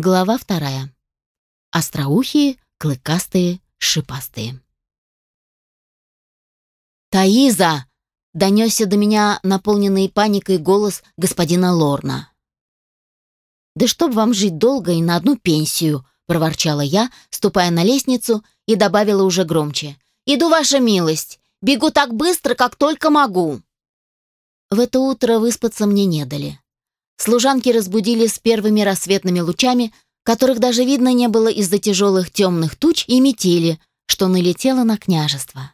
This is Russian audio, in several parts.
Глава вторая. Остроухие, клыкастые, шипастые. «Таиза!» — донесся до меня наполненный паникой голос господина Лорна. «Да чтоб вам жить долго и на одну пенсию!» — проворчала я, ступая на лестницу, и добавила уже громче. «Иду, ваша милость! Бегу так быстро, как только могу!» В это утро выспаться мне не дали. Служанки разбудили с первыми рассветными лучами, которых даже видно не было из-за тяжелых темных туч и метели, что налетело на княжество.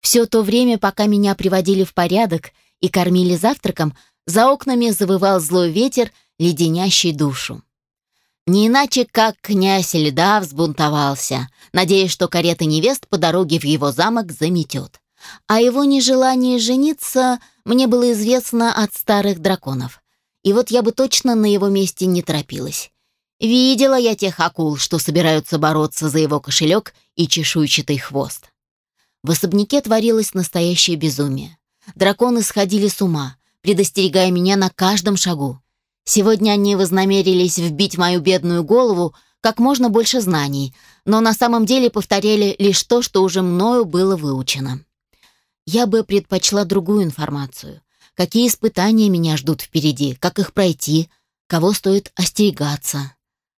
Все то время, пока меня приводили в порядок и кормили завтраком, за окнами завывал злой ветер, леденящий душу. Не иначе, как князь Льда взбунтовался, надеясь, что карета невест по дороге в его замок заметет. О его нежелании жениться мне было известно от старых драконов. И вот я бы точно на его месте не торопилась. Видела я тех акул, что собираются бороться за его кошелек и чешуйчатый хвост. В особняке творилось настоящее безумие. Драконы сходили с ума, предостерегая меня на каждом шагу. Сегодня они вознамерились вбить мою бедную голову как можно больше знаний, но на самом деле повторяли лишь то, что уже мною было выучено. Я бы предпочла другую информацию какие испытания меня ждут впереди, как их пройти, кого стоит остерегаться.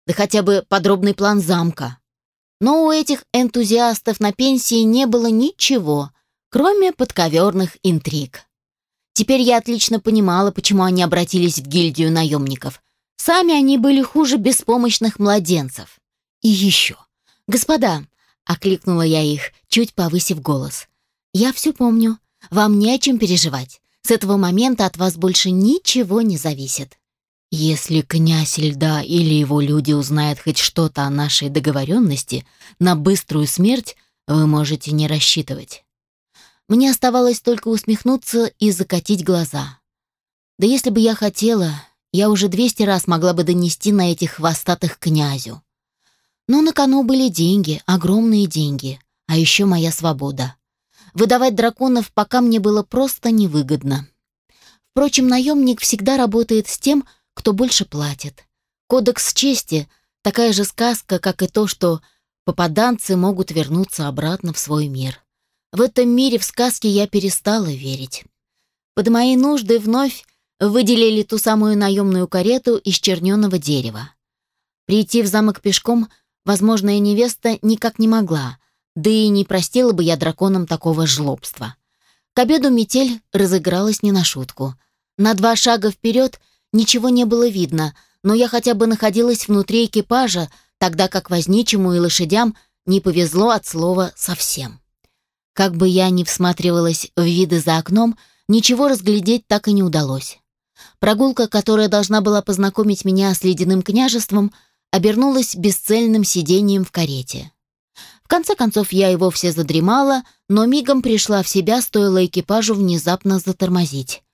Да хотя бы подробный план замка. Но у этих энтузиастов на пенсии не было ничего, кроме подковерных интриг. Теперь я отлично понимала, почему они обратились в гильдию наемников. Сами они были хуже беспомощных младенцев. И еще. «Господа», — окликнула я их, чуть повысив голос, — «я все помню. Вам не о чем переживать. С этого момента от вас больше ничего не зависит. Если князь льда или его люди узнают хоть что-то о нашей договоренности, на быструю смерть вы можете не рассчитывать. Мне оставалось только усмехнуться и закатить глаза. Да если бы я хотела, я уже двести раз могла бы донести на этих хвостатых князю. Но на кону были деньги, огромные деньги, а еще моя свобода. Выдавать драконов пока мне было просто невыгодно. Впрочем, наемник всегда работает с тем, кто больше платит. Кодекс чести — такая же сказка, как и то, что попаданцы могут вернуться обратно в свой мир. В этом мире в сказки я перестала верить. Под мои нужды вновь выделили ту самую наемную карету из черненого дерева. Прийти в замок пешком возможная невеста никак не могла, да и не простила бы я драконам такого жлобства. К обеду метель разыгралась не на шутку. На два шага вперед ничего не было видно, но я хотя бы находилась внутри экипажа, тогда как возничему и лошадям не повезло от слова совсем. Как бы я ни всматривалась в виды за окном, ничего разглядеть так и не удалось. Прогулка, которая должна была познакомить меня с ледяным княжеством, обернулась бесцельным сидением в карете. В конце концов, я и вовсе задремала, но мигом пришла в себя, стоило экипажу внезапно затормозить.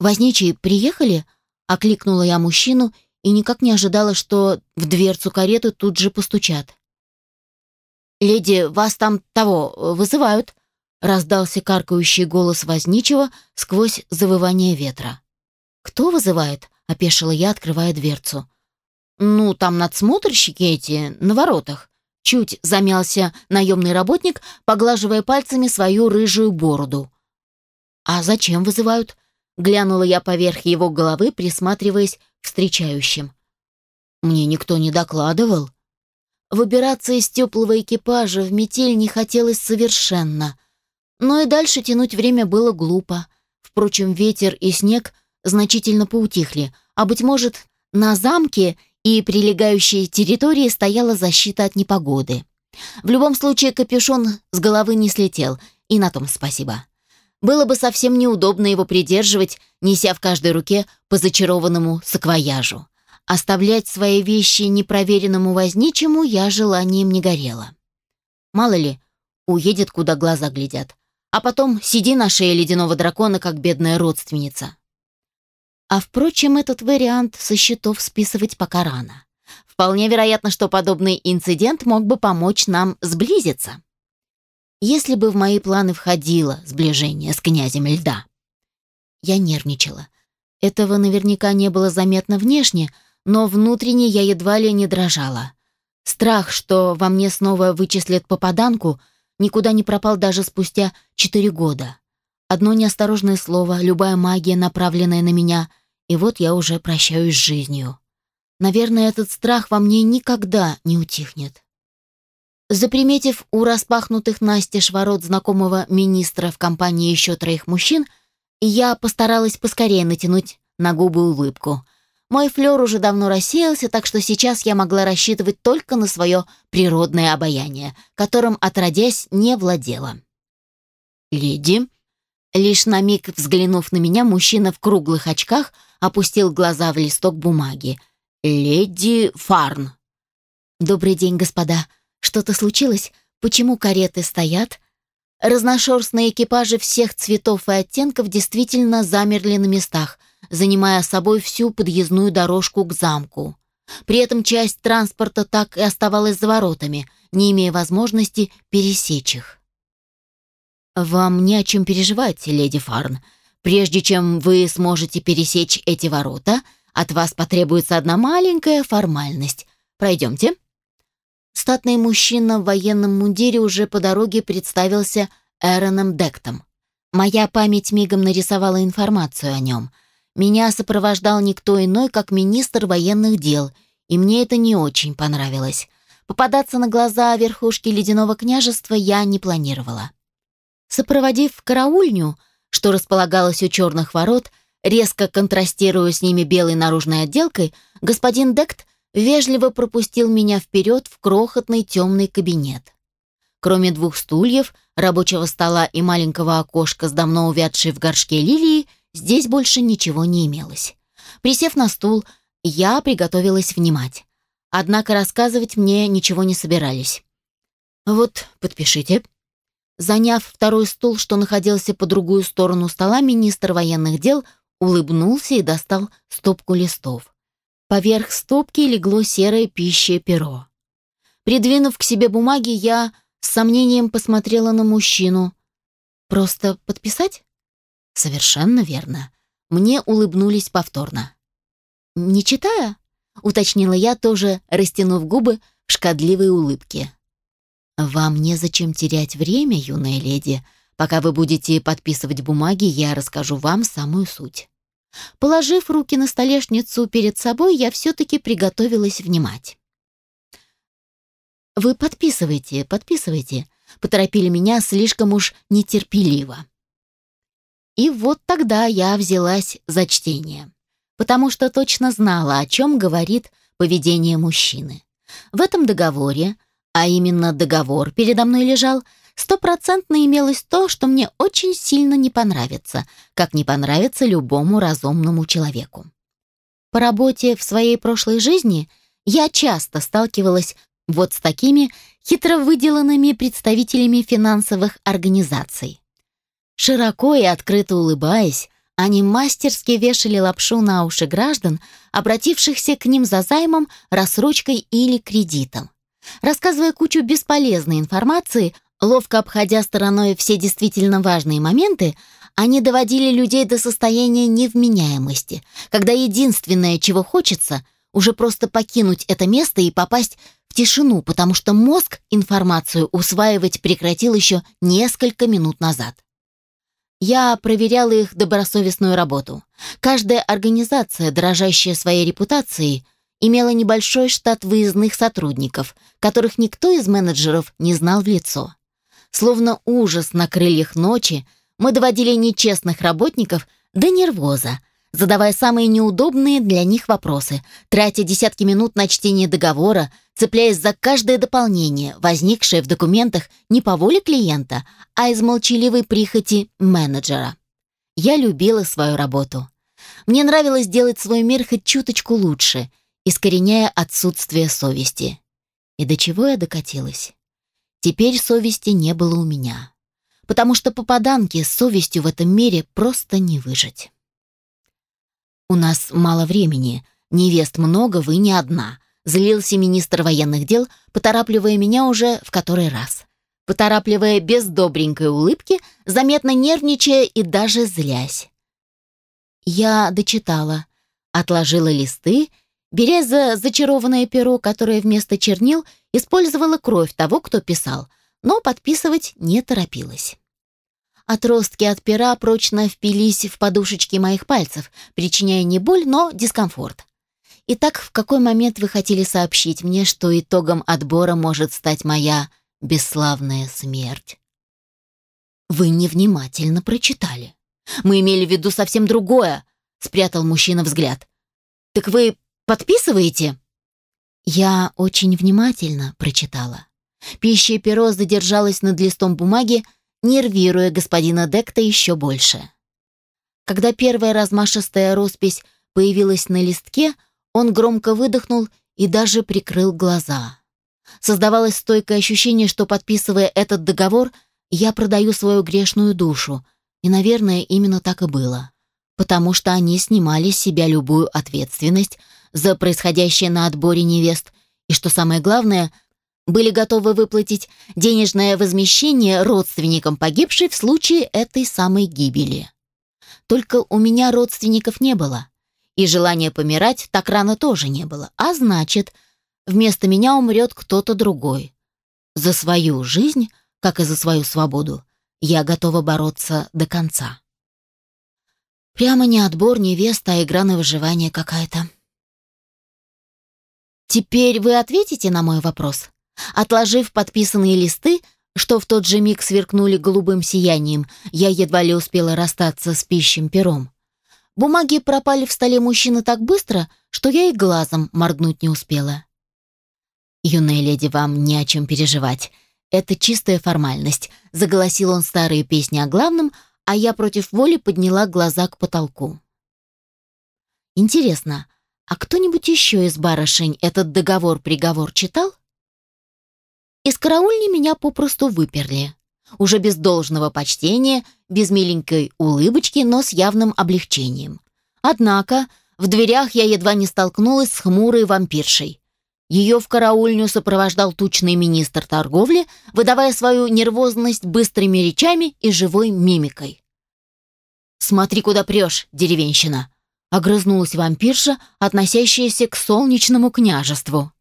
«Возничий, приехали?» — окликнула я мужчину и никак не ожидала, что в дверцу кареты тут же постучат. «Леди, вас там того вызывают», — раздался каркающий голос возничего сквозь завывание ветра. «Кто вызывает?» — опешила я, открывая дверцу. «Ну, там надсмотрщики эти, на воротах. Чуть замялся наемный работник, поглаживая пальцами свою рыжую бороду. «А зачем вызывают?» Глянула я поверх его головы, присматриваясь к встречающим. «Мне никто не докладывал». Выбираться из теплого экипажа в метель не хотелось совершенно. Но и дальше тянуть время было глупо. Впрочем, ветер и снег значительно поутихли, а, быть может, на замке и прилегающей территории стояла защита от непогоды. В любом случае капюшон с головы не слетел, и на том спасибо. Было бы совсем неудобно его придерживать, неся в каждой руке по зачарованному саквояжу. Оставлять свои вещи непроверенному возничему я желанием не горела. Мало ли, уедет, куда глаза глядят. А потом сиди на шее ледяного дракона, как бедная родственница. А впрочем, этот вариант со счетов списывать пока рано. Вполне вероятно, что подобный инцидент мог бы помочь нам сблизиться. Если бы в мои планы входило сближение с князем льда. Я нервничала. Этого наверняка не было заметно внешне, но внутренне я едва ли не дрожала. Страх, что во мне снова вычислят попаданку, никуда не пропал даже спустя четыре года. Одно неосторожное слово, любая магия, направленная на меня, и вот я уже прощаюсь с жизнью. Наверное, этот страх во мне никогда не утихнет. Заприметив у распахнутых настежь ворот знакомого министра в компании еще троих мужчин, я постаралась поскорее натянуть на губы улыбку. Мой флер уже давно рассеялся, так что сейчас я могла рассчитывать только на свое природное обаяние, которым, отродясь, не владела. «Леди», Лишь на миг взглянув на меня, мужчина в круглых очках опустил глаза в листок бумаги. «Леди Фарн». «Добрый день, господа. Что-то случилось? Почему кареты стоят?» Разношерстные экипажи всех цветов и оттенков действительно замерли на местах, занимая собой всю подъездную дорожку к замку. При этом часть транспорта так и оставалась за воротами, не имея возможности пересечь их. «Вам не о чем переживать, леди Фарн. Прежде чем вы сможете пересечь эти ворота, от вас потребуется одна маленькая формальность. Пройдемте». Статный мужчина в военном мундире уже по дороге представился Эроном Дектом. Моя память мигом нарисовала информацию о нем. Меня сопровождал никто иной, как министр военных дел, и мне это не очень понравилось. Попадаться на глаза верхушки ледяного княжества я не планировала. Сопроводив караульню, что располагалась у черных ворот, резко контрастируя с ними белой наружной отделкой, господин Дект вежливо пропустил меня вперед в крохотный темный кабинет. Кроме двух стульев, рабочего стола и маленького окошка с давно увядшей в горшке лилии, здесь больше ничего не имелось. Присев на стул, я приготовилась внимать. Однако рассказывать мне ничего не собирались. «Вот, подпишите», Заняв второй стул, что находился по другую сторону стола, министр военных дел улыбнулся и достал стопку листов. Поверх стопки легло серое пищее перо. Придвинув к себе бумаги, я с сомнением посмотрела на мужчину. «Просто подписать?» «Совершенно верно». Мне улыбнулись повторно. «Не читая?» — уточнила я, тоже растянув губы в шкодливой улыбке. «Вам незачем терять время, юная леди. Пока вы будете подписывать бумаги, я расскажу вам самую суть». Положив руки на столешницу перед собой, я все-таки приготовилась внимать. «Вы подписывайте, подписывайте», — поторопили меня слишком уж нетерпеливо. И вот тогда я взялась за чтение, потому что точно знала, о чем говорит поведение мужчины. В этом договоре а именно договор передо мной лежал, стопроцентно имелось то, что мне очень сильно не понравится, как не понравится любому разумному человеку. По работе в своей прошлой жизни я часто сталкивалась вот с такими хитро выделанными представителями финансовых организаций. Широко и открыто улыбаясь, они мастерски вешали лапшу на уши граждан, обратившихся к ним за займом, рассрочкой или кредитом. Рассказывая кучу бесполезной информации, ловко обходя стороной все действительно важные моменты, они доводили людей до состояния невменяемости, когда единственное, чего хочется, уже просто покинуть это место и попасть в тишину, потому что мозг информацию усваивать прекратил еще несколько минут назад. Я проверяла их добросовестную работу. Каждая организация, дорожащая своей репутацией, имела небольшой штат выездных сотрудников, которых никто из менеджеров не знал в лицо. Словно ужас на крыльях ночи, мы доводили нечестных работников до нервоза, задавая самые неудобные для них вопросы, тратя десятки минут на чтение договора, цепляясь за каждое дополнение, возникшее в документах не по воле клиента, а из молчаливой прихоти менеджера. Я любила свою работу. Мне нравилось делать свой мир хоть чуточку лучше — искореняя отсутствие совести. И до чего я докатилась? Теперь совести не было у меня, потому что попаданки с совестью в этом мире просто не выжить. «У нас мало времени, невест много, вы не одна», злился министр военных дел, поторапливая меня уже в который раз. Поторапливая без добренькой улыбки, заметно нервничая и даже злясь. Я дочитала, отложила листы беря за зачарованное перо, которое вместо чернил использовала кровь того, кто писал, но подписывать не торопилась. Отростки от пера прочно впились в подушечки моих пальцев, причиняя не боль, но дискомфорт. Итак, в какой момент вы хотели сообщить мне, что итогом отбора может стать моя бесславная смерть? Вы невнимательно прочитали. Мы имели в виду совсем другое, спрятал мужчина взгляд. Так вы подписываете? Я очень внимательно прочитала. Пища и перо задержалось над листом бумаги, нервируя господина Декта еще больше. Когда первая размашистая роспись появилась на листке, он громко выдохнул и даже прикрыл глаза. Создавалось стойкое ощущение, что, подписывая этот договор, я продаю свою грешную душу, и, наверное, именно так и было. Потому что они снимали с себя любую ответственность за происходящее на отборе невест, и, что самое главное – были готовы выплатить денежное возмещение родственникам погибшей в случае этой самой гибели. Только у меня родственников не было, и желания помирать так рано тоже не было, а значит, вместо меня умрет кто-то другой. За свою жизнь, как и за свою свободу, я готова бороться до конца. Прямо не отбор невеста, а игра на выживание какая-то. Теперь вы ответите на мой вопрос? Отложив подписанные листы, что в тот же миг сверкнули голубым сиянием, я едва ли успела расстаться с пищем пером. Бумаги пропали в столе мужчины так быстро, что я и глазом моргнуть не успела. «Юная леди, вам не о чем переживать. Это чистая формальность», — заголосил он старые песни о главном, а я против воли подняла глаза к потолку. «Интересно, а кто-нибудь еще из барышень этот договор-приговор читал?» Из караульни меня попросту выперли. Уже без должного почтения, без миленькой улыбочки, но с явным облегчением. Однако в дверях я едва не столкнулась с хмурой вампиршей. Ее в караульню сопровождал тучный министр торговли, выдавая свою нервозность быстрыми речами и живой мимикой. «Смотри, куда прешь, деревенщина!» — огрызнулась вампирша, относящаяся к солнечному княжеству.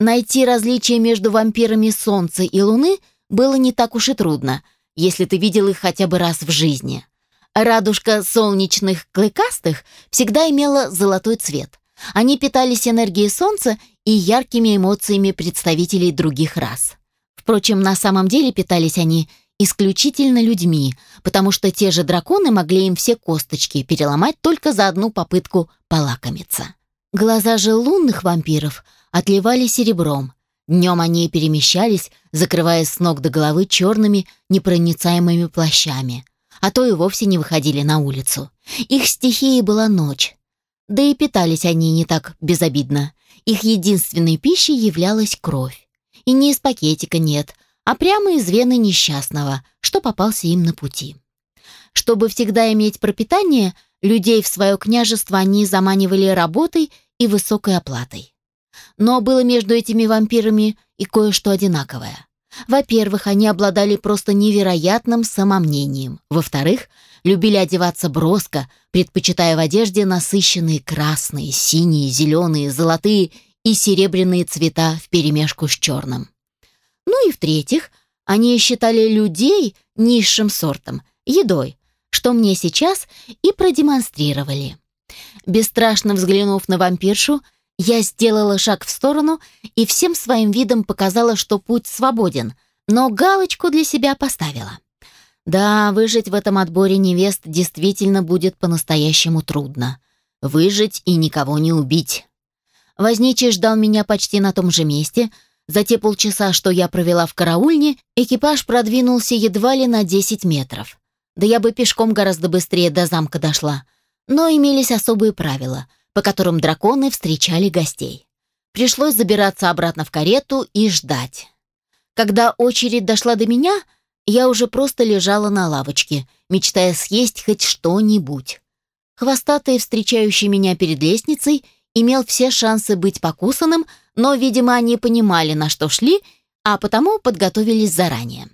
Найти различия между вампирами Солнца и Луны было не так уж и трудно, если ты видел их хотя бы раз в жизни. Радужка солнечных клыкастых всегда имела золотой цвет. Они питались энергией Солнца и яркими эмоциями представителей других рас. Впрочем, на самом деле питались они исключительно людьми, потому что те же драконы могли им все косточки переломать только за одну попытку полакомиться. Глаза же лунных вампиров отливали серебром. Днем они перемещались, закрывая с ног до головы черными непроницаемыми плащами, а то и вовсе не выходили на улицу. Их стихией была ночь. Да и питались они не так безобидно. Их единственной пищей являлась кровь. И не из пакетика нет, а прямо из вены несчастного, что попался им на пути. Чтобы всегда иметь пропитание, людей в свое княжество они заманивали работой и высокой оплатой. Но было между этими вампирами и кое-что одинаковое. Во-первых, они обладали просто невероятным самомнением. Во-вторых, любили одеваться броско, предпочитая в одежде насыщенные красные, синие, зеленые, золотые и серебряные цвета вперемешку с черным. Ну и в-третьих, они считали людей низшим сортом, едой, что мне сейчас и продемонстрировали. Бесстрашно взглянув на вампиршу, я сделала шаг в сторону и всем своим видом показала, что путь свободен, но галочку для себя поставила. Да, выжить в этом отборе невест действительно будет по-настоящему трудно. Выжить и никого не убить. Возничий ждал меня почти на том же месте. За те полчаса, что я провела в караульне, экипаж продвинулся едва ли на 10 метров. Да я бы пешком гораздо быстрее до замка дошла. Но имелись особые правила, по которым драконы встречали гостей. Пришлось забираться обратно в карету и ждать. Когда очередь дошла до меня, я уже просто лежала на лавочке, мечтая съесть хоть что-нибудь. Хвостатый, встречающий меня перед лестницей, имел все шансы быть покусанным, но, видимо, они понимали, на что шли, а потому подготовились заранее.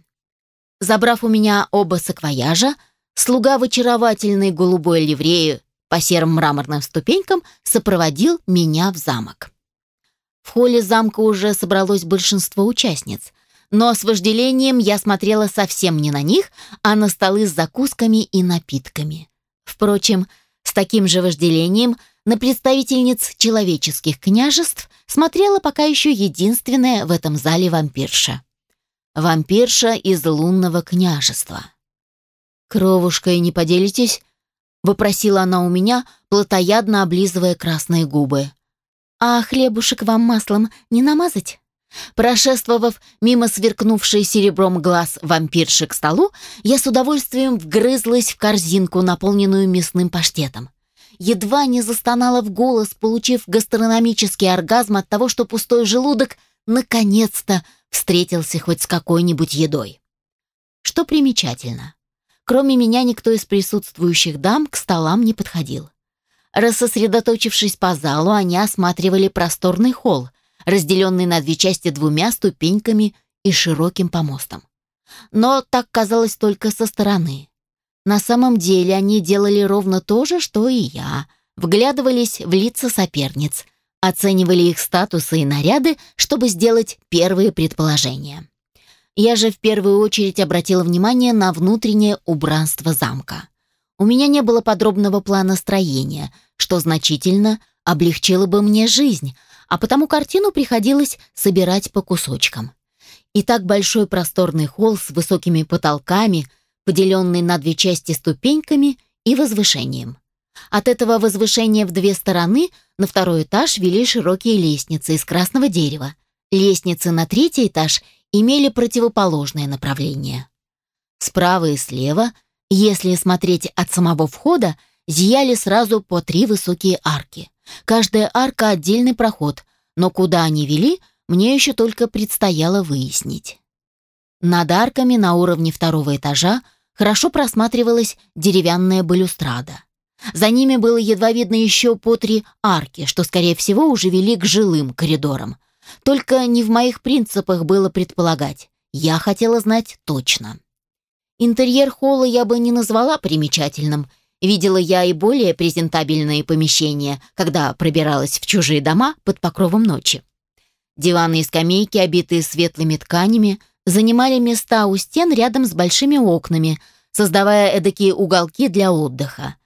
Забрав у меня оба саквояжа, Слуга в очаровательной голубой ливреи по серым мраморным ступенькам сопроводил меня в замок. В холле замка уже собралось большинство участниц, но с вожделением я смотрела совсем не на них, а на столы с закусками и напитками. Впрочем, с таким же вожделением на представительниц человеческих княжеств смотрела пока еще единственная в этом зале вампирша. Вампирша из лунного княжества. «Кровушкой не поделитесь?» — вопросила она у меня, плотоядно облизывая красные губы. «А хлебушек вам маслом не намазать?» Прошествовав мимо сверкнувшей серебром глаз вампирши к столу, я с удовольствием вгрызлась в корзинку, наполненную мясным паштетом. Едва не застонала в голос, получив гастрономический оргазм от того, что пустой желудок наконец-то встретился хоть с какой-нибудь едой. Что примечательно, кроме меня никто из присутствующих дам к столам не подходил. Рассосредоточившись по залу, они осматривали просторный холл, разделенный на две части двумя ступеньками и широким помостом. Но так казалось только со стороны. На самом деле они делали ровно то же, что и я. Вглядывались в лица соперниц, оценивали их статусы и наряды, чтобы сделать первые предположения. Я же в первую очередь обратила внимание на внутреннее убранство замка. У меня не было подробного плана строения, что значительно облегчило бы мне жизнь, а потому картину приходилось собирать по кусочкам. И так большой просторный холл с высокими потолками, поделенный на две части ступеньками и возвышением. От этого возвышения в две стороны на второй этаж вели широкие лестницы из красного дерева. Лестницы на третий этаж имели противоположное направление. Справа и слева – если смотреть от самого входа, зияли сразу по три высокие арки. Каждая арка — отдельный проход, но куда они вели, мне еще только предстояло выяснить. Над арками на уровне второго этажа хорошо просматривалась деревянная балюстрада. За ними было едва видно еще по три арки, что, скорее всего, уже вели к жилым коридорам. Только не в моих принципах было предполагать. Я хотела знать точно. Интерьер холла я бы не назвала примечательным. Видела я и более презентабельные помещения, когда пробиралась в чужие дома под покровом ночи. Диваны и скамейки, обитые светлыми тканями, занимали места у стен рядом с большими окнами, создавая эдакие уголки для отдыха.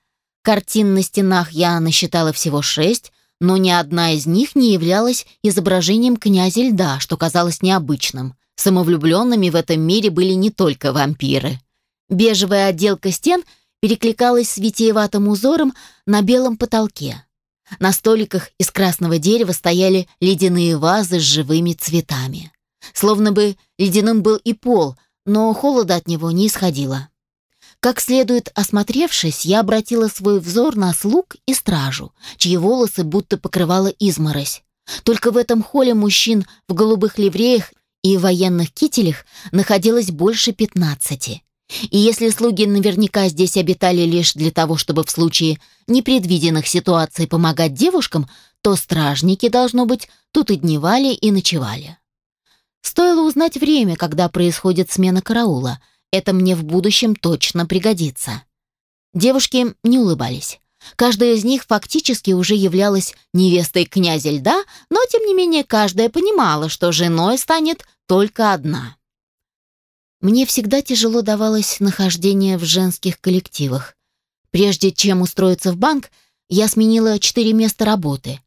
Картин на стенах я насчитала всего шесть, но ни одна из них не являлась изображением князя льда, что казалось необычным. Самовлюбленными в этом мире были не только вампиры. Бежевая отделка стен перекликалась с витиеватым узором на белом потолке. На столиках из красного дерева стояли ледяные вазы с живыми цветами. Словно бы ледяным был и пол, но холода от него не исходило. Как следует осмотревшись, я обратила свой взор на слуг и стражу, чьи волосы будто покрывала изморозь. Только в этом холле мужчин в голубых ливреях и военных кителях находилось больше пятнадцати. И если слуги наверняка здесь обитали лишь для того, чтобы в случае непредвиденных ситуаций помогать девушкам, то стражники, должно быть, тут и дневали, и ночевали. Стоило узнать время, когда происходит смена караула. Это мне в будущем точно пригодится. Девушки не улыбались. Каждая из них фактически уже являлась невестой князя льда, но, тем не менее, каждая понимала, что женой станет только одна. Мне всегда тяжело давалось нахождение в женских коллективах. Прежде чем устроиться в банк, я сменила четыре места работы.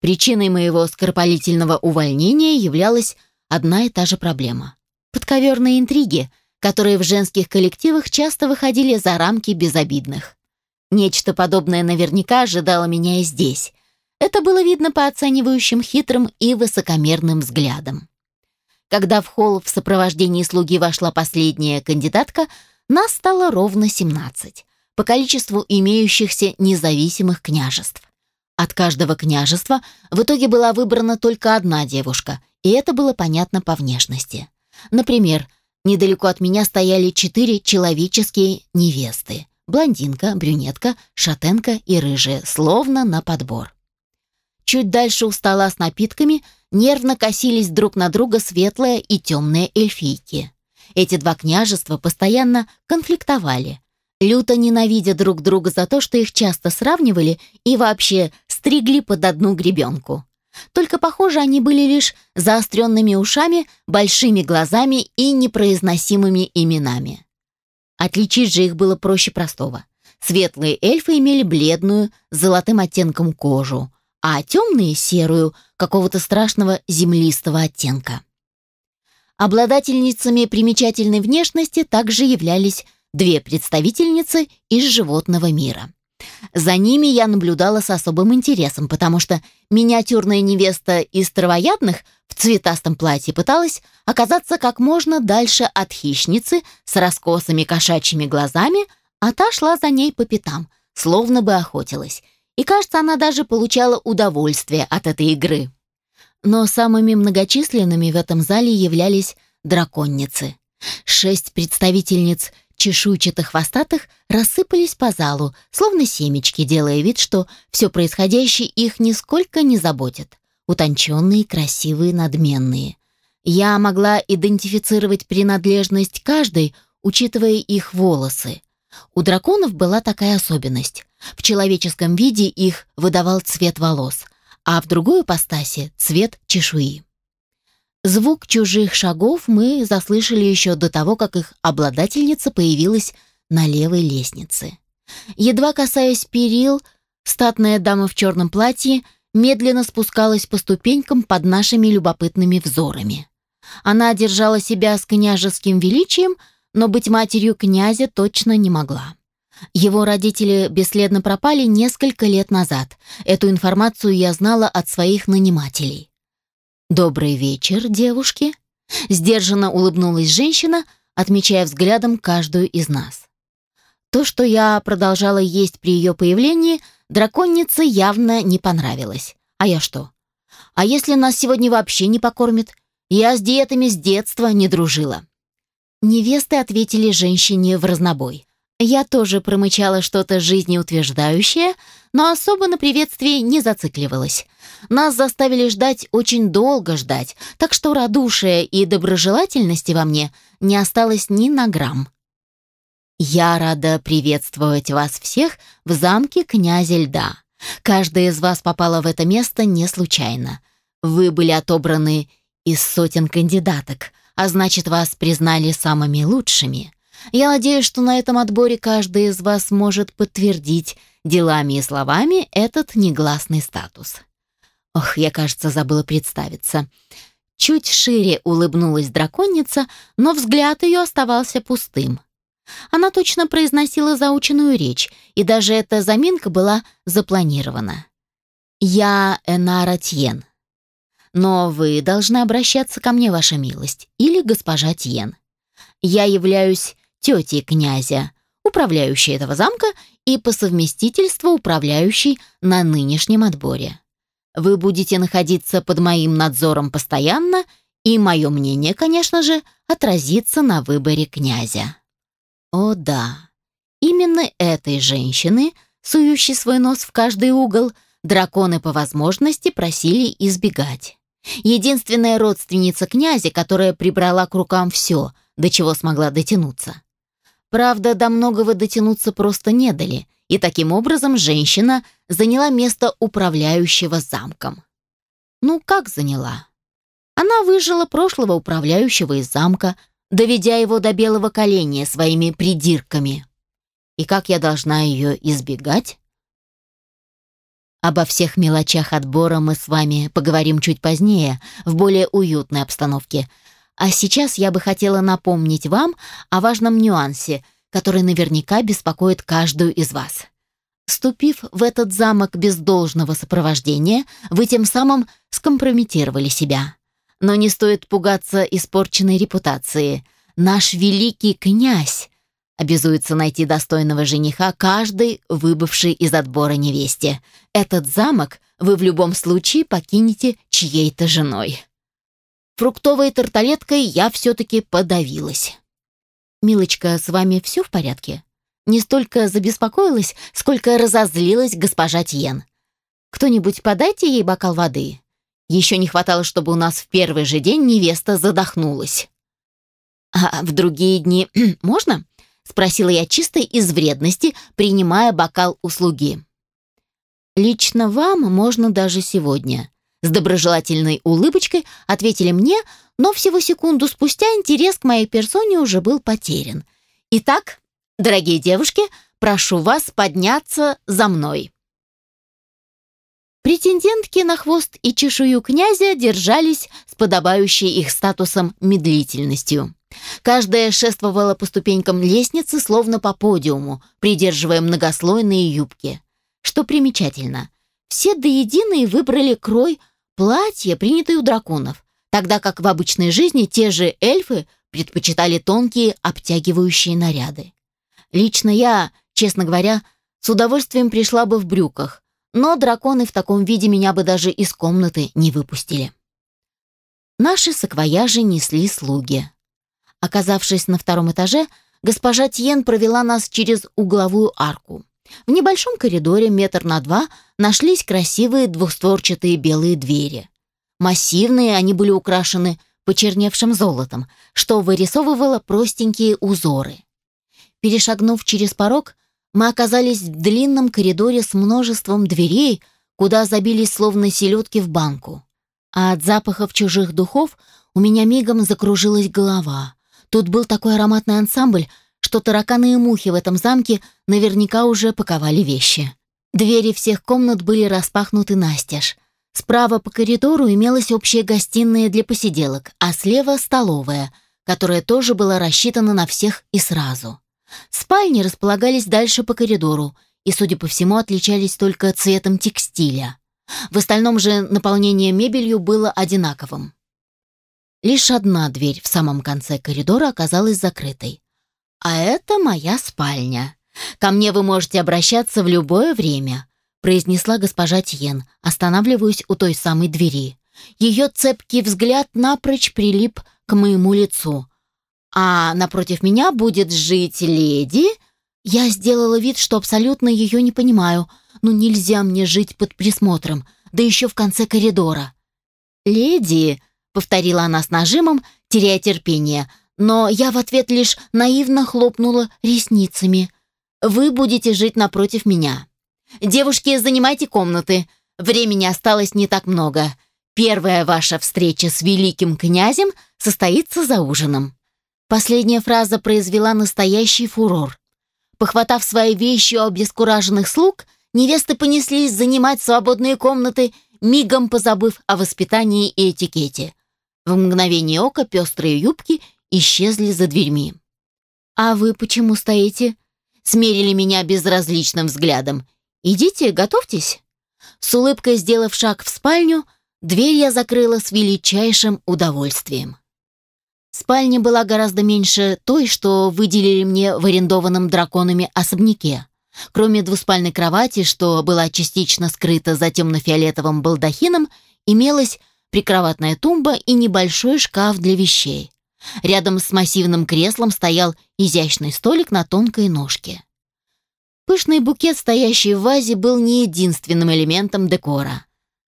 Причиной моего скоропалительного увольнения являлась одна и та же проблема. Подковерные интриги, которые в женских коллективах часто выходили за рамки безобидных. Нечто подобное наверняка ожидало меня и здесь. Это было видно по оценивающим хитрым и высокомерным взглядам. Когда в холл в сопровождении слуги вошла последняя кандидатка, нас стало ровно 17, по количеству имеющихся независимых княжеств. От каждого княжества в итоге была выбрана только одна девушка, и это было понятно по внешности. Например, недалеко от меня стояли четыре человеческие невесты блондинка, брюнетка, шатенка и рыжая, словно на подбор. Чуть дальше у стола с напитками нервно косились друг на друга светлые и темные эльфийки. Эти два княжества постоянно конфликтовали. люто ненавидя друг друга за то, что их часто сравнивали и вообще стригли под одну гребенку. Только, похоже, они были лишь заостренными ушами, большими глазами и непроизносимыми именами. Отличить же их было проще простого. Светлые эльфы имели бледную, с золотым оттенком кожу, а темные — серую, какого-то страшного землистого оттенка. Обладательницами примечательной внешности также являлись две представительницы из животного мира. За ними я наблюдала с особым интересом, потому что миниатюрная невеста из травоядных в цветастом платье пыталась оказаться как можно дальше от хищницы с раскосыми кошачьими глазами, а та шла за ней по пятам, словно бы охотилась. И, кажется, она даже получала удовольствие от этой игры. Но самыми многочисленными в этом зале являлись драконницы. Шесть представительниц чешуйчатых-хвостатых рассыпались по залу, словно семечки, делая вид, что все происходящее их нисколько не заботит. Утонченные, красивые, надменные. Я могла идентифицировать принадлежность каждой, учитывая их волосы. У драконов была такая особенность. В человеческом виде их выдавал цвет волос, а в другой ипостаси — цвет чешуи. Звук чужих шагов мы заслышали еще до того, как их обладательница появилась на левой лестнице. Едва касаясь перил, статная дама в черном платье медленно спускалась по ступенькам под нашими любопытными взорами. Она держала себя с княжеским величием, но быть матерью князя точно не могла. Его родители бесследно пропали несколько лет назад. Эту информацию я знала от своих нанимателей. «Добрый вечер, девушки!» Сдержанно улыбнулась женщина, отмечая взглядом каждую из нас. То, что я продолжала есть при ее появлении, драконнице явно не понравилось. А я что? А если нас сегодня вообще не покормят? Я с диетами с детства не дружила. Невесты ответили женщине в разнобой. Я тоже промычала что-то жизнеутверждающее, но особо на приветствии не зацикливалась. Нас заставили ждать очень долго ждать, так что радушия и доброжелательности во мне не осталось ни на грамм. Я рада приветствовать вас всех в замке князя льда. Каждая из вас попала в это место не случайно. Вы были отобраны из сотен кандидаток, а значит, вас признали самыми лучшими. Я надеюсь, что на этом отборе каждый из вас может подтвердить делами и словами этот негласный статус. Ох, я, кажется, забыла представиться. Чуть шире улыбнулась драконица, но взгляд ее оставался пустым. Она точно произносила заученную речь, и даже эта заминка была запланирована. «Я Энара Тьен. Но вы должны обращаться ко мне, ваша милость, или госпожа Тьен. Я являюсь тетей князя, управляющей этого замка и по совместительству управляющей на нынешнем отборе. Вы будете находиться под моим надзором постоянно, и мое мнение, конечно же, отразится на выборе князя. О да, именно этой женщины, сующей свой нос в каждый угол, драконы по возможности просили избегать. Единственная родственница князя, которая прибрала к рукам все, до чего смогла дотянуться. Правда, до многого дотянуться просто не дали, и таким образом женщина заняла место управляющего замком. Ну, как заняла? Она выжила прошлого управляющего из замка, доведя его до белого коленя своими придирками. И как я должна ее избегать? Обо всех мелочах отбора мы с вами поговорим чуть позднее, в более уютной обстановке – а сейчас я бы хотела напомнить вам о важном нюансе, который наверняка беспокоит каждую из вас. Ступив в этот замок без должного сопровождения, вы тем самым скомпрометировали себя. Но не стоит пугаться испорченной репутации. Наш великий князь обязуется найти достойного жениха каждый выбывший из отбора невесте. Этот замок вы в любом случае покинете чьей-то женой. Фруктовой тарталеткой я все-таки подавилась. «Милочка, с вами все в порядке?» Не столько забеспокоилась, сколько разозлилась госпожа Тьен. «Кто-нибудь подайте ей бокал воды?» Еще не хватало, чтобы у нас в первый же день невеста задохнулась. «А в другие дни можно?» спросила я чисто из вредности, принимая бокал услуги. «Лично вам можно даже сегодня», с доброжелательной улыбочкой ответили мне, но всего секунду спустя интерес к моей персоне уже был потерян. Итак, дорогие девушки, прошу вас подняться за мной. Претендентки на хвост и чешую князя держались с подобающей их статусом медлительностью. Каждая шествовала по ступенькам лестницы, словно по подиуму, придерживая многослойные юбки. Что примечательно, все до единой выбрали крой платья, принятые у драконов, тогда как в обычной жизни те же эльфы предпочитали тонкие обтягивающие наряды. Лично я, честно говоря, с удовольствием пришла бы в брюках, но драконы в таком виде меня бы даже из комнаты не выпустили. Наши саквояжи несли слуги. Оказавшись на втором этаже, госпожа Тьен провела нас через угловую арку. В небольшом коридоре метр на два нашлись красивые двухстворчатые белые двери. Массивные они были украшены почерневшим золотом, что вырисовывало простенькие узоры. Перешагнув через порог, мы оказались в длинном коридоре с множеством дверей, куда забились словно селедки в банку. А от запахов чужих духов у меня мигом закружилась голова. Тут был такой ароматный ансамбль, что тараканы и мухи в этом замке наверняка уже паковали вещи. Двери всех комнат были распахнуты настежь. Справа по коридору имелась общая гостиная для посиделок, а слева — столовая, которая тоже была рассчитана на всех и сразу. Спальни располагались дальше по коридору и, судя по всему, отличались только цветом текстиля. В остальном же наполнение мебелью было одинаковым. Лишь одна дверь в самом конце коридора оказалась закрытой. А это моя спальня. Ко мне вы можете обращаться в любое время, произнесла госпожа Тьен, останавливаясь у той самой двери. Ее цепкий взгляд напрочь прилип к моему лицу, а напротив меня будет жить леди. Я сделала вид, что абсолютно ее не понимаю. Ну нельзя мне жить под присмотром, да еще в конце коридора. «Леди», — повторила она с нажимом, теряя терпение, но я в ответ лишь наивно хлопнула ресницами. «Вы будете жить напротив меня. Девушки, занимайте комнаты. Времени осталось не так много. Первая ваша встреча с великим князем состоится за ужином». Последняя фраза произвела настоящий фурор. Похватав свои вещи у обескураженных слуг, невесты понеслись занимать свободные комнаты, мигом позабыв о воспитании и этикете. В мгновение ока пестрые юбки исчезли за дверьми. «А вы почему стоите?» Смерили меня безразличным взглядом. «Идите, готовьтесь». С улыбкой сделав шаг в спальню, дверь я закрыла с величайшим удовольствием. Спальня была гораздо меньше той, что выделили мне в арендованном драконами особняке. Кроме двуспальной кровати, что была частично скрыта за темно-фиолетовым балдахином, имелась прикроватная тумба и небольшой шкаф для вещей. Рядом с массивным креслом стоял изящный столик на тонкой ножке. Пышный букет, стоящий в вазе, был не единственным элементом декора.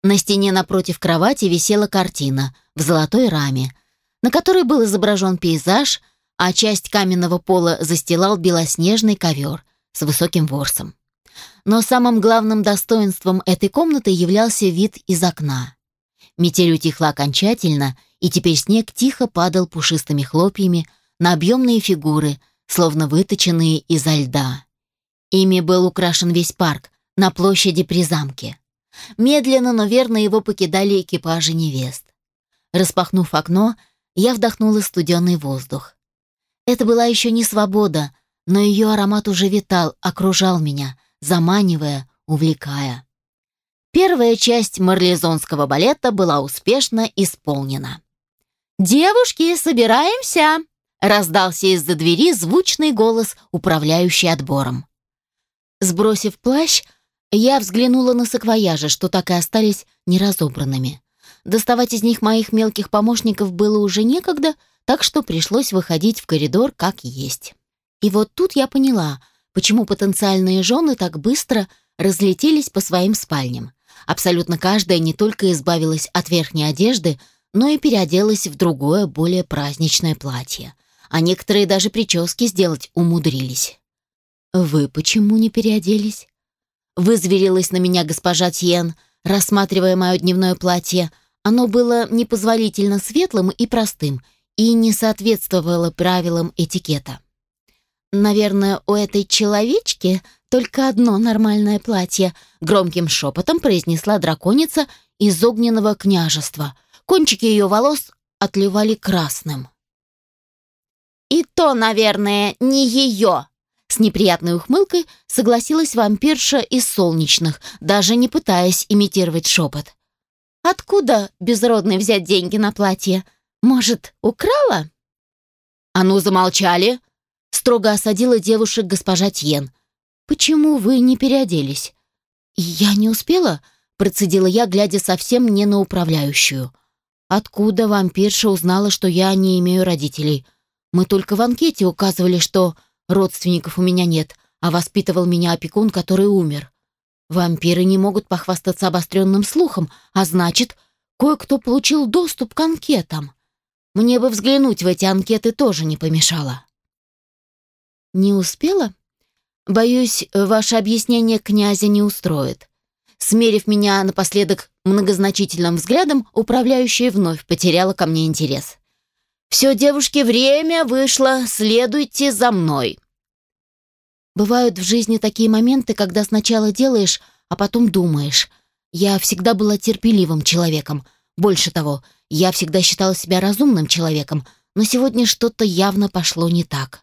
На стене напротив кровати висела картина в золотой раме – на которой был изображен пейзаж, а часть каменного пола застилал белоснежный ковер с высоким ворсом. Но самым главным достоинством этой комнаты являлся вид из окна. Метель утихла окончательно, и теперь снег тихо падал пушистыми хлопьями на объемные фигуры, словно выточенные изо льда. Ими был украшен весь парк на площади при замке. Медленно, но верно его покидали экипажи невест. Распахнув окно, я вдохнула студеный воздух. Это была еще не свобода, но ее аромат уже витал, окружал меня, заманивая, увлекая. Первая часть марлезонского балета была успешно исполнена. «Девушки, собираемся!» — раздался из-за двери звучный голос, управляющий отбором. Сбросив плащ, я взглянула на саквояжи, что так и остались неразобранными. Доставать из них моих мелких помощников было уже некогда, так что пришлось выходить в коридор как есть. И вот тут я поняла, почему потенциальные жены так быстро разлетелись по своим спальням. Абсолютно каждая не только избавилась от верхней одежды, но и переоделась в другое, более праздничное платье. а некоторые даже прически сделать умудрились. «Вы почему не переоделись?» Вызверилась на меня госпожа Тьен, рассматривая мое дневное платье. Оно было непозволительно светлым и простым и не соответствовало правилам этикета. «Наверное, у этой человечки только одно нормальное платье», громким шепотом произнесла драконица из огненного княжества. Кончики ее волос отливали красным. «И то, наверное, не ее!» С неприятной ухмылкой согласилась вампирша из солнечных, даже не пытаясь имитировать шепот. «Откуда безродной взять деньги на платье? Может, украла?» «А ну, замолчали!» строго осадила девушек госпожа Тьен. «Почему вы не переоделись?» «Я не успела», — процедила я, глядя совсем не на управляющую. «Откуда вампирша узнала, что я не имею родителей? Мы только в анкете указывали, что родственников у меня нет, а воспитывал меня опекун, который умер. Вампиры не могут похвастаться обостренным слухом, а значит, кое-кто получил доступ к анкетам. Мне бы взглянуть в эти анкеты тоже не помешало». «Не успела?» «Боюсь, ваше объяснение князя не устроит». Смерив меня напоследок многозначительным взглядом, управляющая вновь потеряла ко мне интерес. «Все, девушки, время вышло, следуйте за мной». Бывают в жизни такие моменты, когда сначала делаешь, а потом думаешь. Я всегда была терпеливым человеком. Больше того, я всегда считала себя разумным человеком, но сегодня что-то явно пошло не так.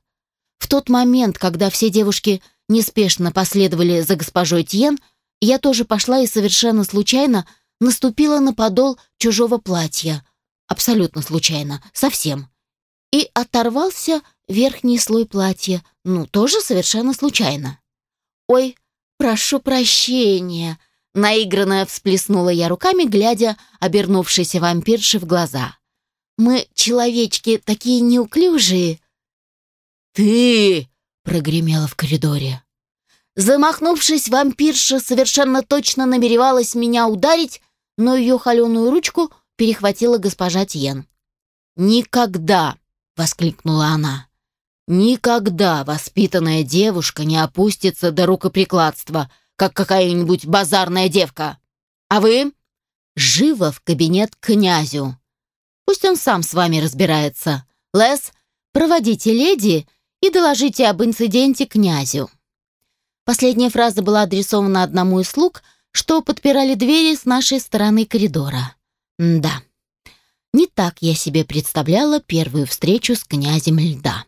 В тот момент, когда все девушки неспешно последовали за госпожой Тьен, я тоже пошла и совершенно случайно наступила на подол чужого платья. Абсолютно случайно, совсем. И оторвался верхний слой платья, ну, тоже совершенно случайно. «Ой, прошу прощения!» Наигранно всплеснула я руками, глядя обернувшейся вампирши в глаза. «Мы, человечки, такие неуклюжие!» «Ты!» — прогремело в коридоре. Замахнувшись, вампирша совершенно точно намеревалась меня ударить, но ее холеную ручку перехватила госпожа Тьен. «Никогда!» — воскликнула она. «Никогда воспитанная девушка не опустится до рукоприкладства, как какая-нибудь базарная девка. А вы? Живо в кабинет к князю. Пусть он сам с вами разбирается. Лес, проводите леди и доложите об инциденте князю». Последняя фраза была адресована одному из слуг, что подпирали двери с нашей стороны коридора. М да, не так я себе представляла первую встречу с князем льда.